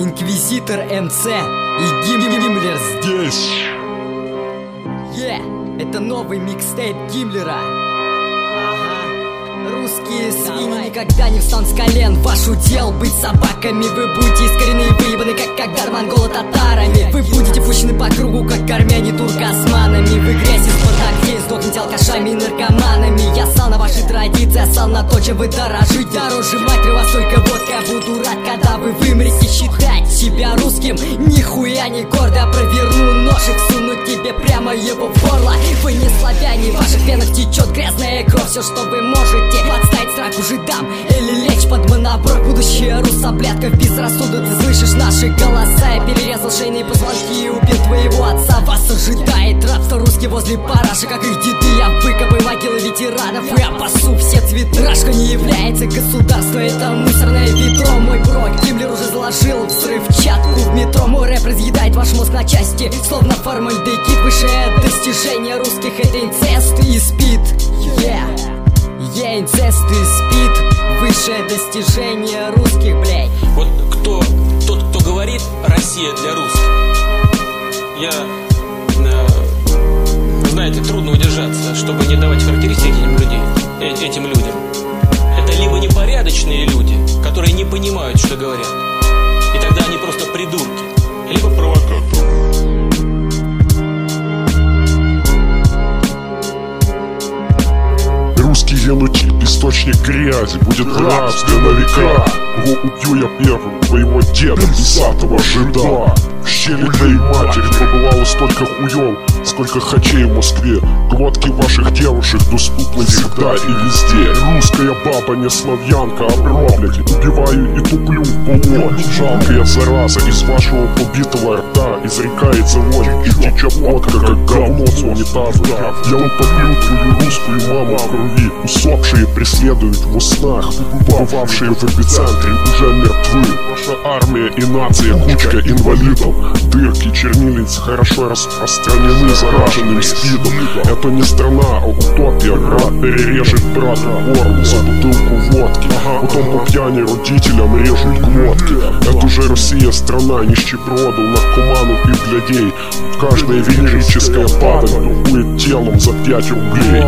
Инквизитор МЦ и Гиммлер здесь. Е, yeah, это новый микстейп Гиммлера. Русские свиньи никогда не встанут с колен. Ваш удел быть собаками. Вы будете искорены и выебаны, как когда монголы татарами. Вы будете пущены по кругу, как армяне туркосманами. Вы грязь из-под ногтей, сдохнете алкашами и наркоманами. Я сал на ваши традиции, я сал на то, чем вы дорожите. Дороже матери вас только водка. Буду рад, когда вы вымрете Считать себя русским, нихуя не гордо Проверну ножик, суну тебе прямо его в горло. Вы не славяне, в ваших венах течет грязная кровь. Все, что вы можете, подставить страху жидам Или лечь под моноброк Будущее русоблядка в безрассудок Ты слышишь наши голоса? Я перерезал шейные позвонки и убил твоего отца. Вас ожидает рабство русский возле параша Как их деды, я выкопаю могилы ветеранов И опасу. Все цветы Рашка не является государством. Это мусорное ведро. Мой бро Гиммлер уже заложил взрывчатку в метро. Мой рэп разъедает ваш мозг на части Словно формальдегид. Высшее достижение русских Это инцест и спид. Yeah. Я инцест и спид. Высшее достижение русских, Чтобы не давать характеристики этим, людей, э, этим людям. Это либо непорядочные люди Которые не понимают, что говорят. И тогда они просто придурки. Либо провокаторы. Русский янутик, источник грязи Будет рабство на века. Кого убью я первым Твоего деда, десятого жида. В щели твоей матери побывало столько хуев Сколько хачей в Москве. Глотки ваших девушек доступны всегда и везде. Русская баба, не славянка, а блядь Убиваю и туплю в болот Жалкая зараза из вашего побитого рта. Изрекается вонь и течет водка, как говно с унитаза. Я утоплю твою русскую маму в крови. Усопшие преследуют в снах Побывавшие в эпицентре уже мертвы. Ваша армия и нация кучка инвалидов Дырки чернильниц хорошо распространены зараженным спидом. Это не страна, а утопия. Брат перережет брата горло за бутылку водки. Потом по пьяни родителям режут глотки. Это уже Россия страна нищеброду, наркоманов и глядей Каждая венерическая падаль. духует телом за пять рублей